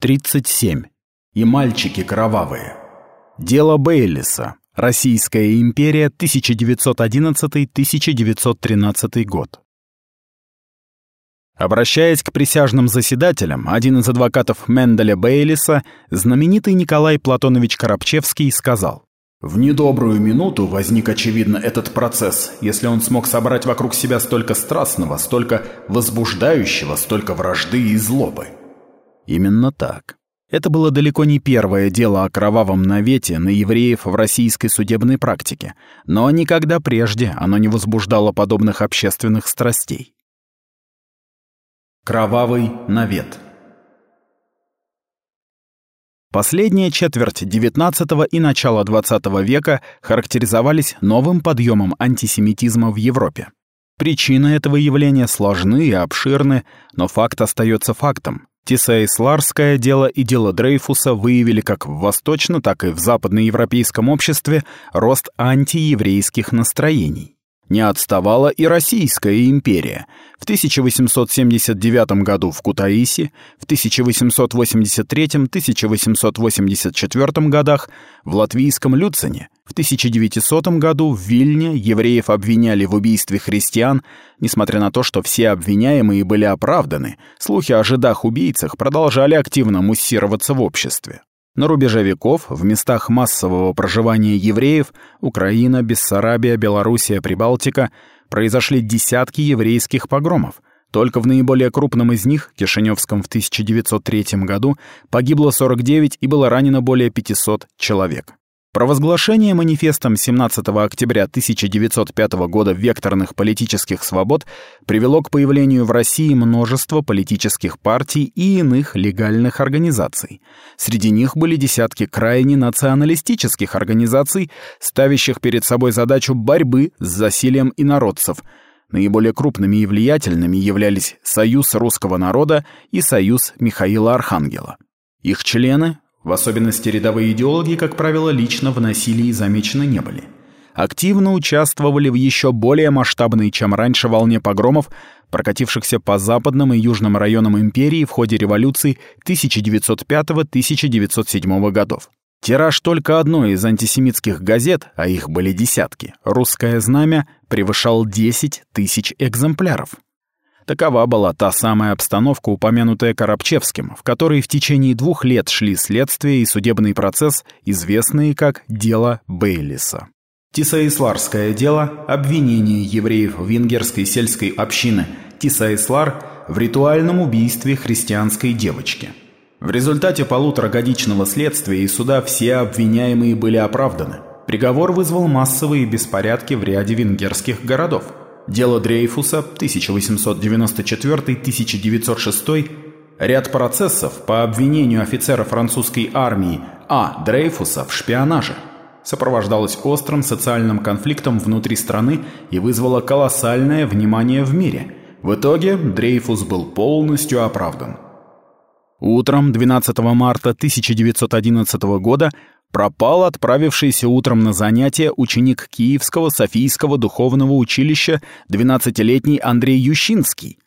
37. И мальчики кровавые. Дело Бейлиса. Российская империя, 1911-1913 год. Обращаясь к присяжным заседателям, один из адвокатов Менделя Бейлиса, знаменитый Николай Платонович Коробчевский, сказал в недобрую минуту возник, очевидно, этот процесс, если он смог собрать вокруг себя столько страстного, столько возбуждающего, столько вражды и злобы. Именно так. Это было далеко не первое дело о кровавом навете на евреев в российской судебной практике, но никогда прежде оно не возбуждало подобных общественных страстей. Кровавый навет – Последняя четверть XIX и начало XX века характеризовались новым подъемом антисемитизма в Европе. Причины этого явления сложны и обширны, но факт остается фактом. Тисейсларское дело и дело Дрейфуса выявили как в восточно, так и в западноевропейском обществе рост антиеврейских настроений не отставала и Российская империя. В 1879 году в Кутаиси, в 1883-1884 годах в латвийском Люцине, в 1900 году в Вильне евреев обвиняли в убийстве христиан, несмотря на то, что все обвиняемые были оправданы, слухи о жидах-убийцах продолжали активно муссироваться в обществе. На рубеже веков, в местах массового проживания евреев, Украина, Бессарабия, Белоруссия, Прибалтика, произошли десятки еврейских погромов. Только в наиболее крупном из них, Кишиневском в 1903 году, погибло 49 и было ранено более 500 человек. Провозглашение манифестом 17 октября 1905 года векторных политических свобод привело к появлению в России множества политических партий и иных легальных организаций. Среди них были десятки крайне националистических организаций, ставящих перед собой задачу борьбы с засилием инородцев. Наиболее крупными и влиятельными являлись Союз русского народа и Союз Михаила Архангела. Их члены в особенности рядовые идеологи, как правило, лично в насилии замечены не были. Активно участвовали в еще более масштабной, чем раньше, волне погромов, прокатившихся по западным и южным районам империи в ходе революций 1905-1907 годов. Тираж только одной из антисемитских газет, а их были десятки, «Русское знамя», превышал 10 тысяч экземпляров. Такова была та самая обстановка, упомянутая Коробчевским, в которой в течение двух лет шли следствие и судебный процесс, известные как «Дело Бейлиса». Тисаисларское дело – обвинение евреев венгерской сельской общины Тисаислар в ритуальном убийстве христианской девочки. В результате полуторагодичного следствия и суда все обвиняемые были оправданы. Приговор вызвал массовые беспорядки в ряде венгерских городов – Дело Дрейфуса 1894-1906, ряд процессов по обвинению офицера французской армии А. Дрейфуса в шпионаже сопровождалось острым социальным конфликтом внутри страны и вызвало колоссальное внимание в мире. В итоге Дрейфус был полностью оправдан. Утром 12 марта 1911 года пропал отправившийся утром на занятия ученик Киевского Софийского духовного училища 12-летний Андрей Ющинский.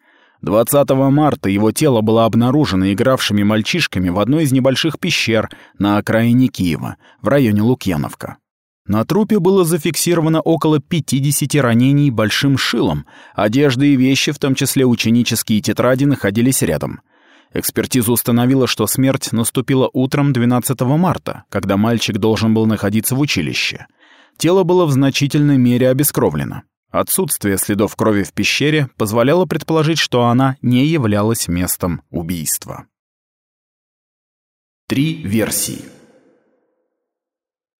20 марта его тело было обнаружено игравшими мальчишками в одной из небольших пещер на окраине Киева, в районе Лукьяновка. На трупе было зафиксировано около 50 ранений большим шилом, одежда и вещи, в том числе ученические тетради, находились рядом — Экспертиза установила, что смерть наступила утром 12 марта, когда мальчик должен был находиться в училище. Тело было в значительной мере обескровлено. Отсутствие следов крови в пещере позволяло предположить, что она не являлась местом убийства. Три версии.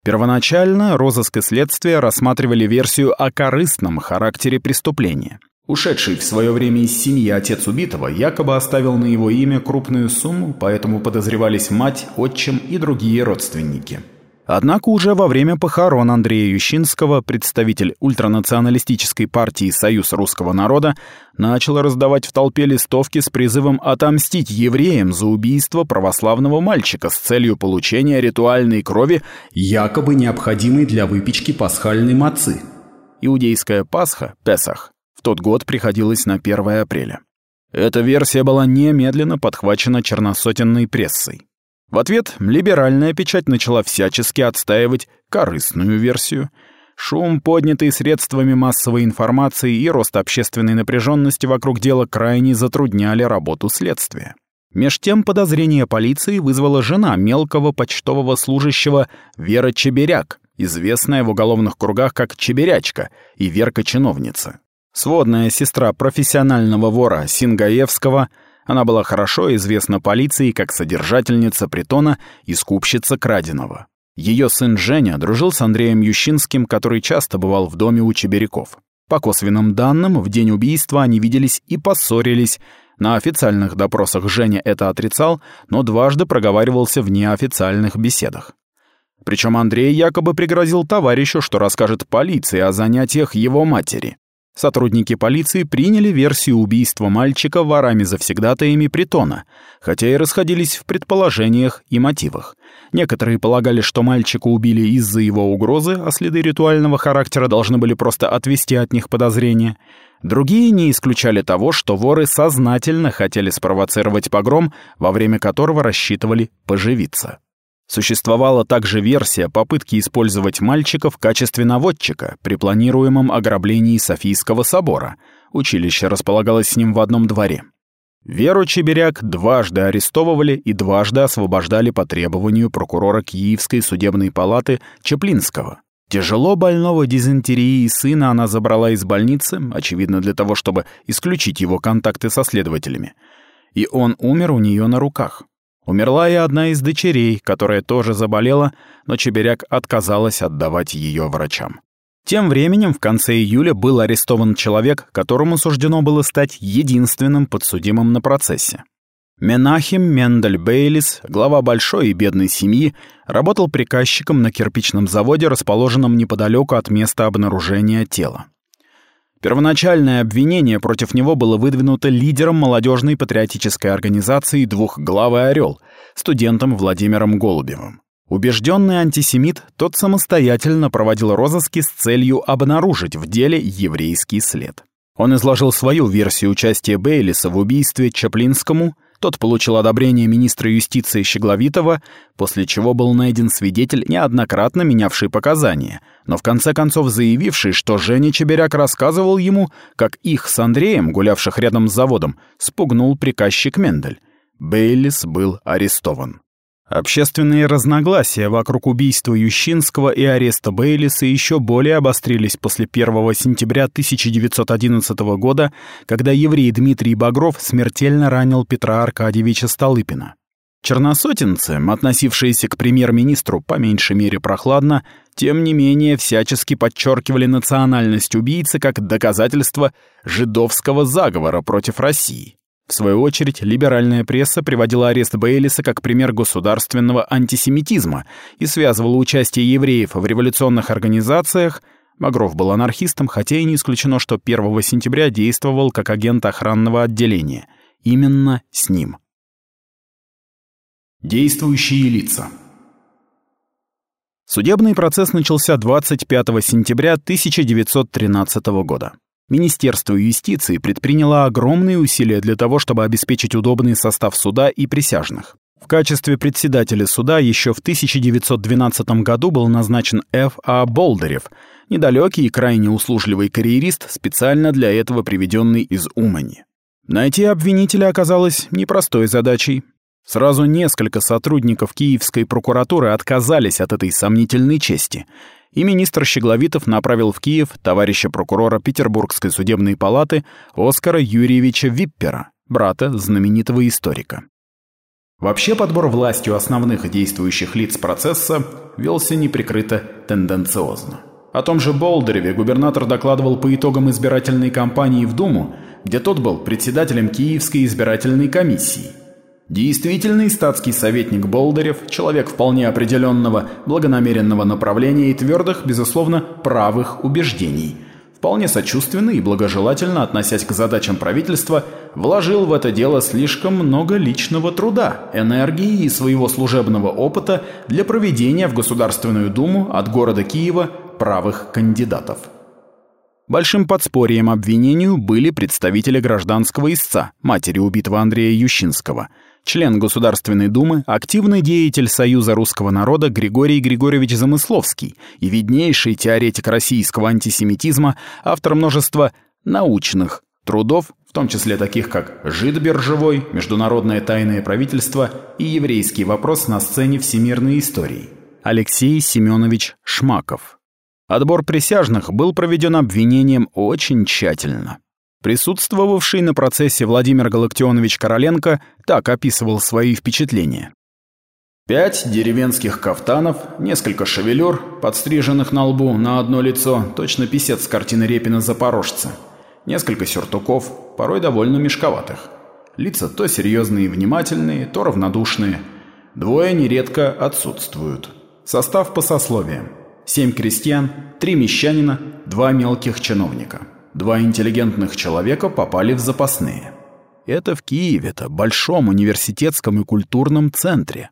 Первоначально розыск и следствие рассматривали версию о корыстном характере преступления — Ушедший в свое время из семьи отец убитого якобы оставил на его имя крупную сумму, поэтому подозревались мать, отчим и другие родственники. Однако уже во время похорон Андрея Ющинского представитель ультранационалистической партии «Союз русского народа» начал раздавать в толпе листовки с призывом отомстить евреям за убийство православного мальчика с целью получения ритуальной крови, якобы необходимой для выпечки пасхальной мацы. Иудейская Пасха, Песах, тот год приходилось на 1 апреля. Эта версия была немедленно подхвачена черносотенной прессой. В ответ либеральная печать начала всячески отстаивать корыстную версию. Шум, поднятый средствами массовой информации и рост общественной напряженности вокруг дела крайне затрудняли работу следствия. Меж тем подозрение полиции вызвала жена мелкого почтового служащего Вера Чеберяк, известная в уголовных кругах как Чеберячка и Верка-чиновница. Сводная сестра профессионального вора Сингаевского – она была хорошо известна полиции как содержательница притона и скупщица краденого. Ее сын Женя дружил с Андреем Ющинским, который часто бывал в доме у Чеберяков. По косвенным данным, в день убийства они виделись и поссорились. На официальных допросах Женя это отрицал, но дважды проговаривался в неофициальных беседах. Причем Андрей якобы пригрозил товарищу, что расскажет полиции о занятиях его матери. Сотрудники полиции приняли версию убийства мальчика ворами-завсегдатаями притона, хотя и расходились в предположениях и мотивах. Некоторые полагали, что мальчика убили из-за его угрозы, а следы ритуального характера должны были просто отвести от них подозрения. Другие не исключали того, что воры сознательно хотели спровоцировать погром, во время которого рассчитывали поживиться. Существовала также версия попытки использовать мальчика в качестве наводчика при планируемом ограблении Софийского собора. Училище располагалось с ним в одном дворе. Веру Чеберяк дважды арестовывали и дважды освобождали по требованию прокурора Киевской судебной палаты Чеплинского. Тяжело больного дизентерией сына она забрала из больницы, очевидно для того, чтобы исключить его контакты со следователями. И он умер у нее на руках. Умерла и одна из дочерей, которая тоже заболела, но Чеберяк отказалась отдавать ее врачам. Тем временем в конце июля был арестован человек, которому суждено было стать единственным подсудимым на процессе. Менахим Мендель Бейлис, глава большой и бедной семьи, работал приказчиком на кирпичном заводе, расположенном неподалеку от места обнаружения тела. Первоначальное обвинение против него было выдвинуто лидером молодежной патриотической организации «Двухглавый орел», студентом Владимиром Голубевым. Убежденный антисемит, тот самостоятельно проводил розыски с целью обнаружить в деле еврейский след. Он изложил свою версию участия Бейлиса в убийстве Чаплинскому тот получил одобрение министра юстиции Щегловитова, после чего был найден свидетель, неоднократно менявший показания, но в конце концов заявивший, что Женя Чеберяк рассказывал ему, как их с Андреем, гулявших рядом с заводом, спугнул приказчик Мендель. Бейлис был арестован. Общественные разногласия вокруг убийства Ющинского и ареста Бейлиса еще более обострились после 1 сентября 1911 года, когда еврей Дмитрий Багров смертельно ранил Петра Аркадьевича Столыпина. Черносотенцы, относившиеся к премьер-министру по меньшей мере прохладно, тем не менее всячески подчеркивали национальность убийцы как доказательство жидовского заговора против России. В свою очередь, либеральная пресса приводила арест Бейлиса как пример государственного антисемитизма и связывала участие евреев в революционных организациях. Багров был анархистом, хотя и не исключено, что 1 сентября действовал как агент охранного отделения. Именно с ним. Действующие лица Судебный процесс начался 25 сентября 1913 года. Министерство юстиции предприняло огромные усилия для того, чтобы обеспечить удобный состав суда и присяжных. В качестве председателя суда еще в 1912 году был назначен Ф. А. Болдырев, недалекий и крайне услужливый карьерист, специально для этого приведенный из Умани. Найти обвинителя оказалось непростой задачей. Сразу несколько сотрудников Киевской прокуратуры отказались от этой сомнительной чести — и министр Щегловитов направил в Киев товарища прокурора Петербургской судебной палаты Оскара Юрьевича Виппера, брата знаменитого историка. Вообще подбор властью основных действующих лиц процесса велся неприкрыто тенденциозно. О том же Болдыреве губернатор докладывал по итогам избирательной кампании в Думу, где тот был председателем Киевской избирательной комиссии – Действительный статский советник Болдырев, человек вполне определенного, благонамеренного направления и твердых, безусловно, правых убеждений, вполне сочувственно и благожелательно относясь к задачам правительства, вложил в это дело слишком много личного труда, энергии и своего служебного опыта для проведения в Государственную Думу от города Киева правых кандидатов. Большим подспорьем обвинению были представители гражданского истца, матери убитого Андрея Ющинского, член Государственной Думы, активный деятель Союза русского народа Григорий Григорьевич Замысловский и виднейший теоретик российского антисемитизма, автор множества научных трудов, в том числе таких как «Жид биржевой», «Международное тайное правительство» и «Еврейский вопрос на сцене всемирной истории» Алексей Семенович Шмаков. Отбор присяжных был проведен обвинением очень тщательно. Присутствовавший на процессе Владимир Галактионович Короленко так описывал свои впечатления. Пять деревенских кафтанов, несколько шевелюр, подстриженных на лбу на одно лицо, точно писец с картины Репина «Запорожца», несколько сюртуков, порой довольно мешковатых. Лица то серьезные и внимательные, то равнодушные. Двое нередко отсутствуют. Состав по сословиям. Семь крестьян, три мещанина, два мелких чиновника. Два интеллигентных человека попали в запасные. Это в Киеве-то, большом университетском и культурном центре.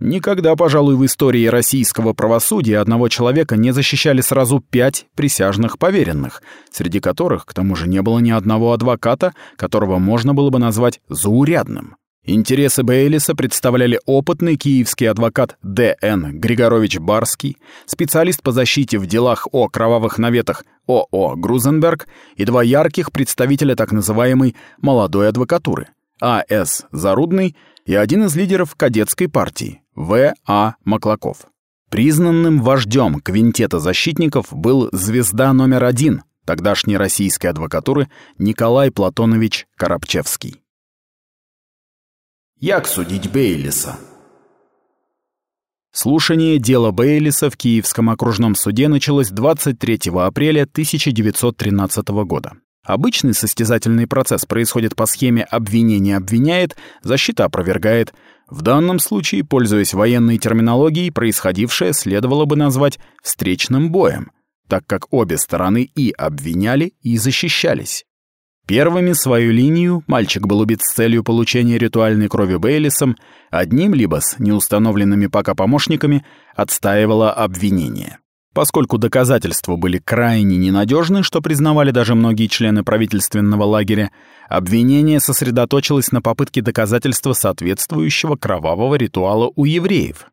Никогда, пожалуй, в истории российского правосудия одного человека не защищали сразу пять присяжных поверенных, среди которых, к тому же, не было ни одного адвоката, которого можно было бы назвать заурядным. Интересы Бейлиса представляли опытный киевский адвокат Д.Н. Григорович Барский, специалист по защите в делах о кровавых наветах О.О. Грузенберг и два ярких представителя так называемой «молодой адвокатуры» А.С. Зарудный и один из лидеров кадетской партии В.А. Маклаков. Признанным вождем квинтета защитников был звезда номер один тогдашней российской адвокатуры Николай Платонович Коробчевский. Як судить Бейлиса? Слушание дела Бейлиса в Киевском окружном суде началось 23 апреля 1913 года. Обычный состязательный процесс происходит по схеме «обвинение обвиняет», «защита опровергает». В данном случае, пользуясь военной терминологией, происходившее следовало бы назвать «встречным боем», так как обе стороны и обвиняли, и защищались. Первыми свою линию мальчик был убит с целью получения ритуальной крови Бейлисом, одним либо с неустановленными пока помощниками отстаивало обвинение. Поскольку доказательства были крайне ненадежны, что признавали даже многие члены правительственного лагеря, обвинение сосредоточилось на попытке доказательства соответствующего кровавого ритуала у евреев.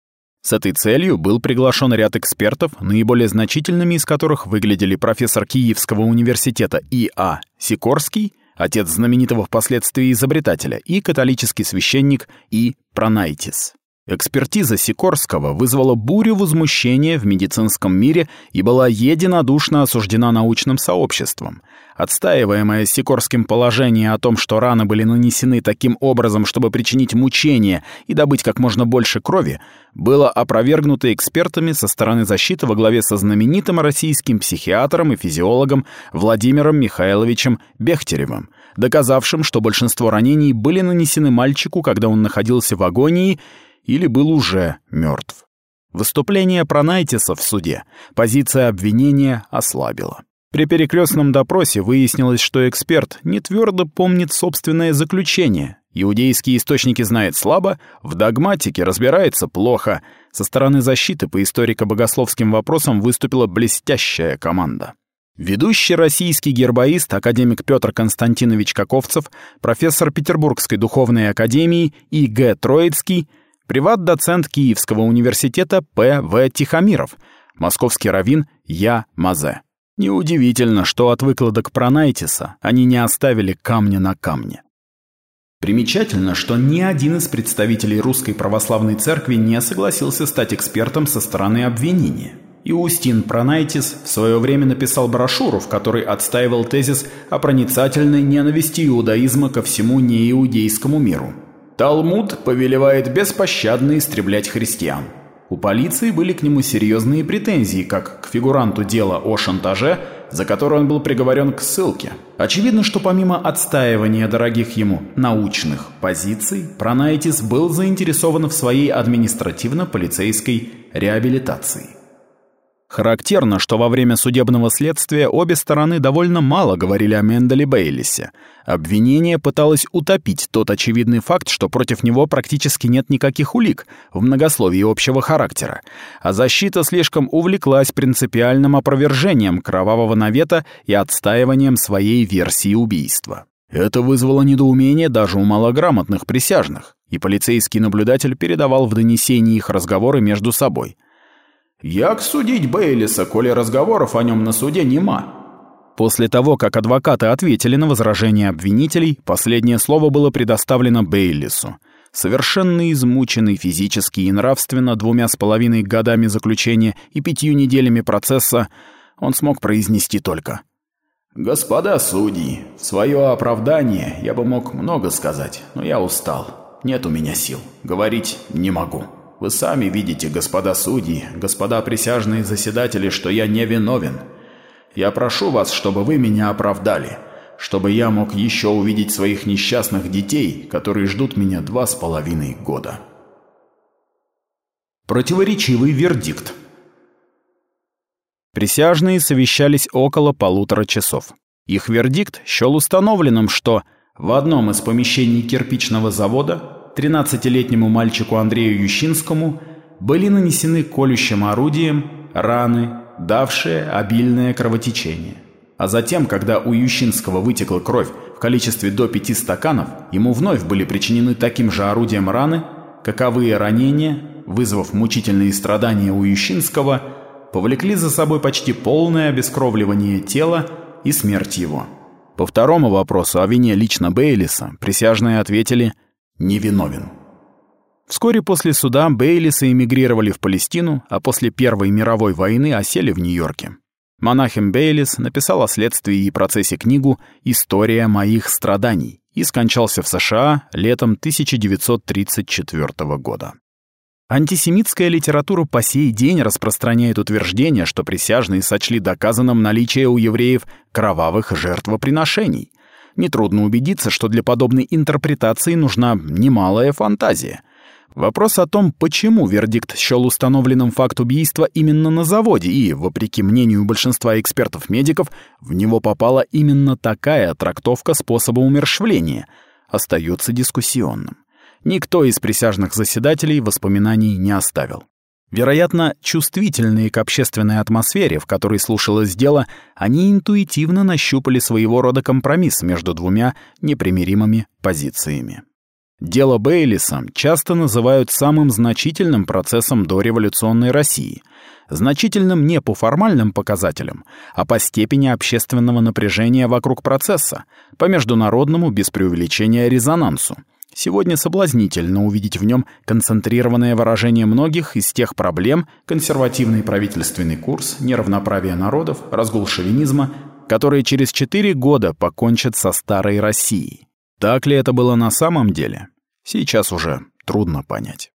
С этой целью был приглашен ряд экспертов, наиболее значительными из которых выглядели профессор Киевского университета И.А. Сикорский, отец знаменитого впоследствии изобретателя, и католический священник И. Пронайтис. Экспертиза Сикорского вызвала бурю возмущения в медицинском мире и была единодушно осуждена научным сообществом. Отстаиваемое Сикорским положение о том, что раны были нанесены таким образом, чтобы причинить мучение и добыть как можно больше крови, было опровергнуто экспертами со стороны защиты во главе со знаменитым российским психиатром и физиологом Владимиром Михайловичем Бехтеревым, доказавшим, что большинство ранений были нанесены мальчику, когда он находился в агонии, или был уже мертв. Выступление Пронайтиса в суде позиция обвинения ослабила. При перекрестном допросе выяснилось, что эксперт не твердо помнит собственное заключение. Иудейские источники знает слабо, в догматике разбирается плохо. Со стороны защиты по историко-богословским вопросам выступила блестящая команда. Ведущий российский гербоист, академик Петр Константинович Каковцев, профессор Петербургской духовной академии И. Г. Троицкий – приват-доцент Киевского университета П. В. Тихомиров, московский раввин Я. Мазе. Неудивительно, что от выкладок Пронайтиса они не оставили камня на камне. Примечательно, что ни один из представителей Русской Православной Церкви не согласился стать экспертом со стороны обвинения. Иустин Пронайтис в свое время написал брошюру, в которой отстаивал тезис о проницательной ненависти иудаизма ко всему неиудейскому миру – Талмуд повелевает беспощадно истреблять христиан. У полиции были к нему серьезные претензии, как к фигуранту дела о шантаже, за которое он был приговорен к ссылке. Очевидно, что помимо отстаивания дорогих ему научных позиций, Пронайтис был заинтересован в своей административно-полицейской реабилитации. Характерно, что во время судебного следствия обе стороны довольно мало говорили о Менделе Бейлисе. Обвинение пыталось утопить тот очевидный факт, что против него практически нет никаких улик в многословии общего характера, а защита слишком увлеклась принципиальным опровержением кровавого навета и отстаиванием своей версии убийства. Это вызвало недоумение даже у малограмотных присяжных, и полицейский наблюдатель передавал в донесении их разговоры между собой – «Як судить Бейлиса, коли разговоров о нем на суде нема?» После того, как адвокаты ответили на возражения обвинителей, последнее слово было предоставлено Бейлису. Совершенно измученный физически и нравственно двумя с половиной годами заключения и пятью неделями процесса, он смог произнести только «Господа судьи, в свое оправдание я бы мог много сказать, но я устал. Нет у меня сил. Говорить не могу». Вы сами видите, господа судьи, господа присяжные заседатели, что я не виновен. Я прошу вас, чтобы вы меня оправдали, чтобы я мог еще увидеть своих несчастных детей, которые ждут меня два с половиной года. Противоречивый вердикт. Присяжные совещались около полутора часов. Их вердикт счел установленным, что в одном из помещений кирпичного завода 13-летнему мальчику Андрею Ющинскому были нанесены колющим орудием раны, давшие обильное кровотечение. А затем, когда у Ющинского вытекла кровь в количестве до пяти стаканов, ему вновь были причинены таким же орудием раны, каковые ранения, вызвав мучительные страдания у Ющинского, повлекли за собой почти полное обескровливание тела и смерть его. По второму вопросу о вине лично Бейлиса присяжные ответили – невиновен. Вскоре после суда Бейлисы эмигрировали в Палестину, а после Первой мировой войны осели в Нью-Йорке. Монахем Бейлис написал о следствии и процессе книгу «История моих страданий» и скончался в США летом 1934 года. Антисемитская литература по сей день распространяет утверждение, что присяжные сочли доказанным наличие у евреев кровавых жертвоприношений — нетрудно убедиться, что для подобной интерпретации нужна немалая фантазия. Вопрос о том, почему вердикт счел установленным факт убийства именно на заводе и, вопреки мнению большинства экспертов-медиков, в него попала именно такая трактовка способа умерщвления, остается дискуссионным. Никто из присяжных заседателей воспоминаний не оставил. Вероятно, чувствительные к общественной атмосфере, в которой слушалось дело, они интуитивно нащупали своего рода компромисс между двумя непримиримыми позициями. Дело Бейлиса часто называют самым значительным процессом дореволюционной России. Значительным не по формальным показателям, а по степени общественного напряжения вокруг процесса, по международному без преувеличения резонансу — Сегодня соблазнительно увидеть в нем концентрированное выражение многих из тех проблем, консервативный правительственный курс, неравноправие народов, разгул шовинизма, которые через четыре года покончат со старой Россией. Так ли это было на самом деле? Сейчас уже трудно понять.